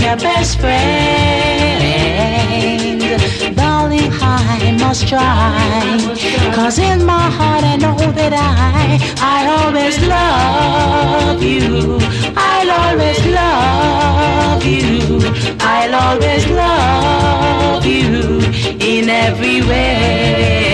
Your best friend. Darling, I must try, cause in my heart I know that I, I always love you. I'll always love you. I'll always love you in every way.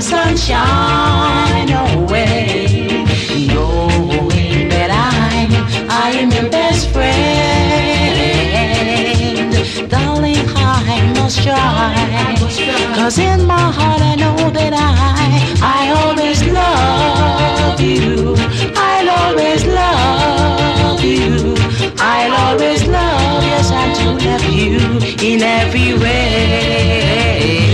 Sunshine away. Knowing that I'm, I am your best friend. Darling, I must try. Cause in my heart I know that I, I always love you. I'll always love you. I'll always love, yes, I do love you in every way.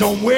Don't wear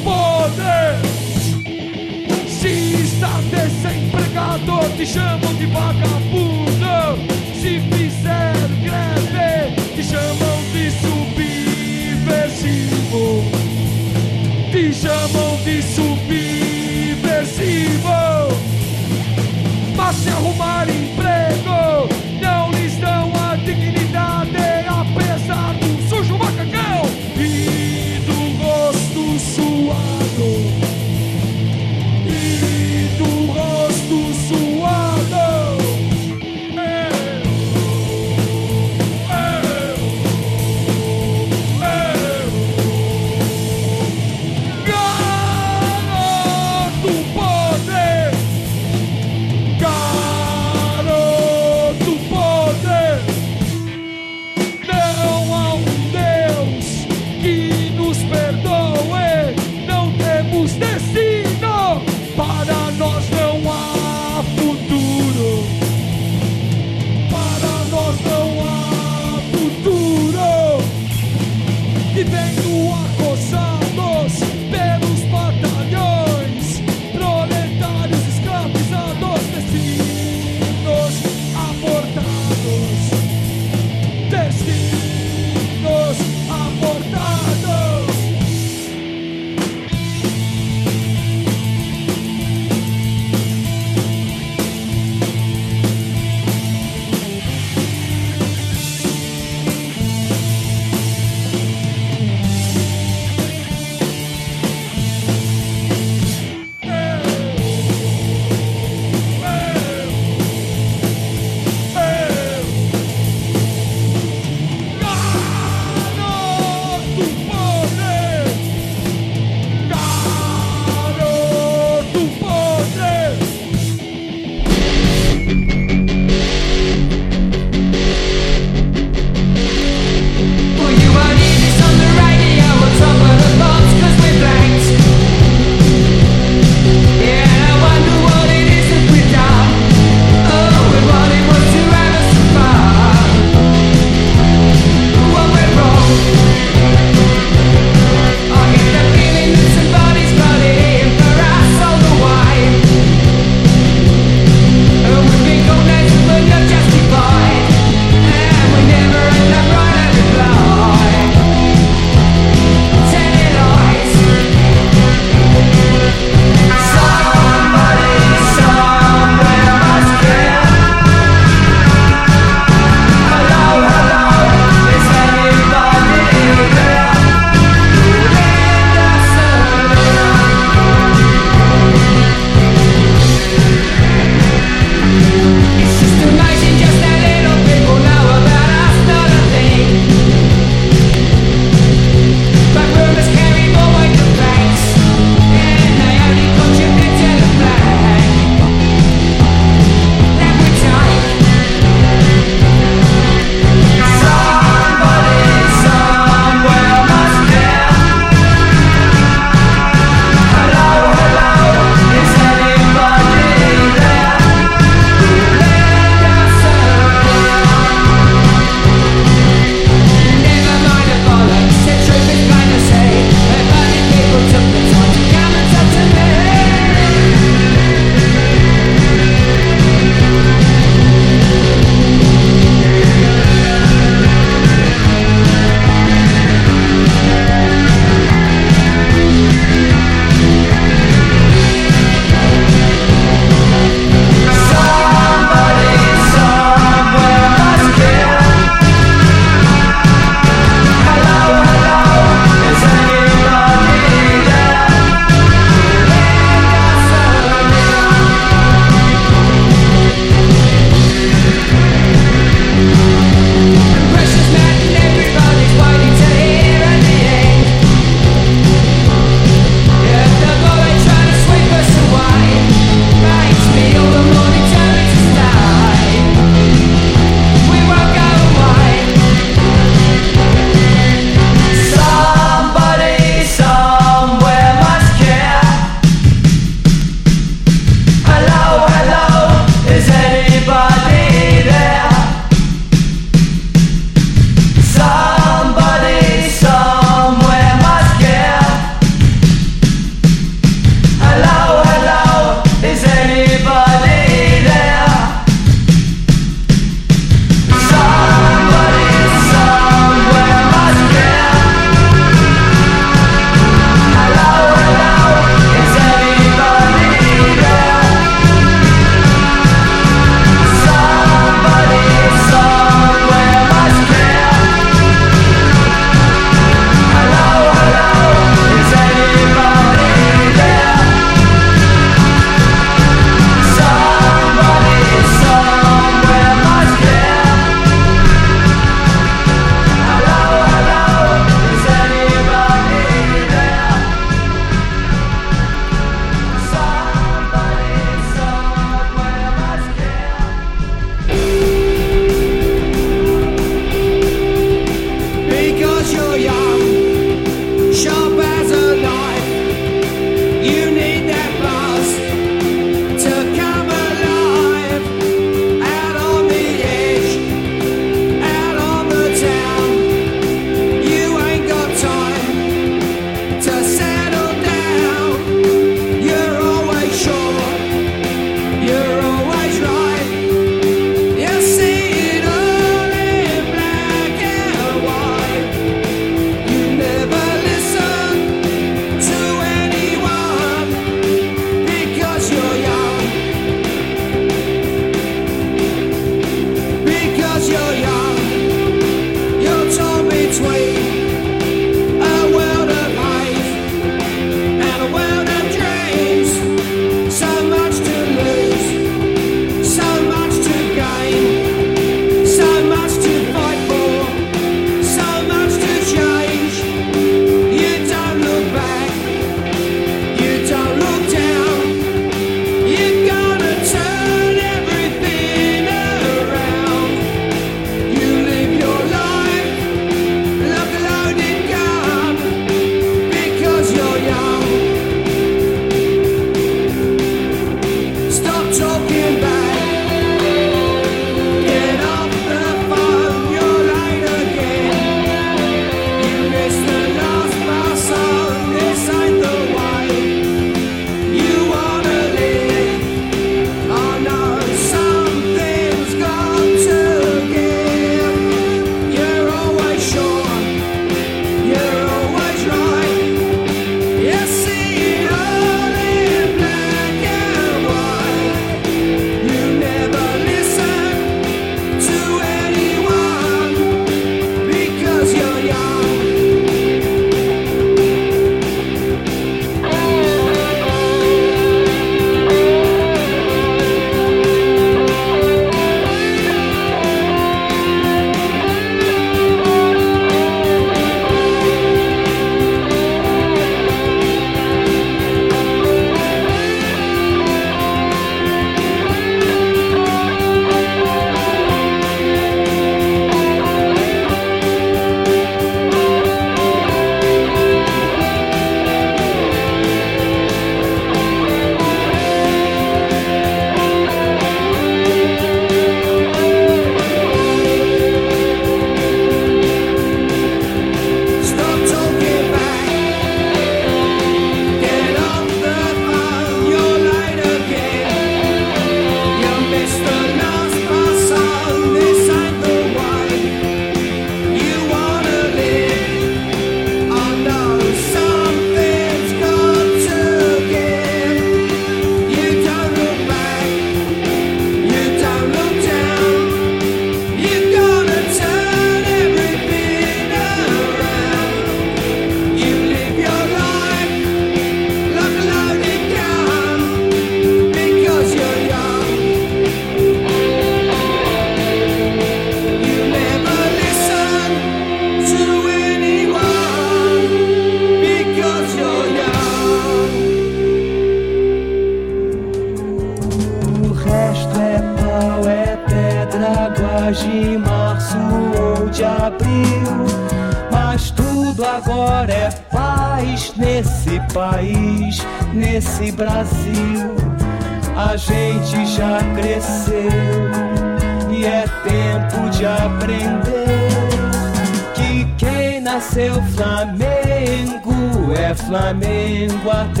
Flamengo até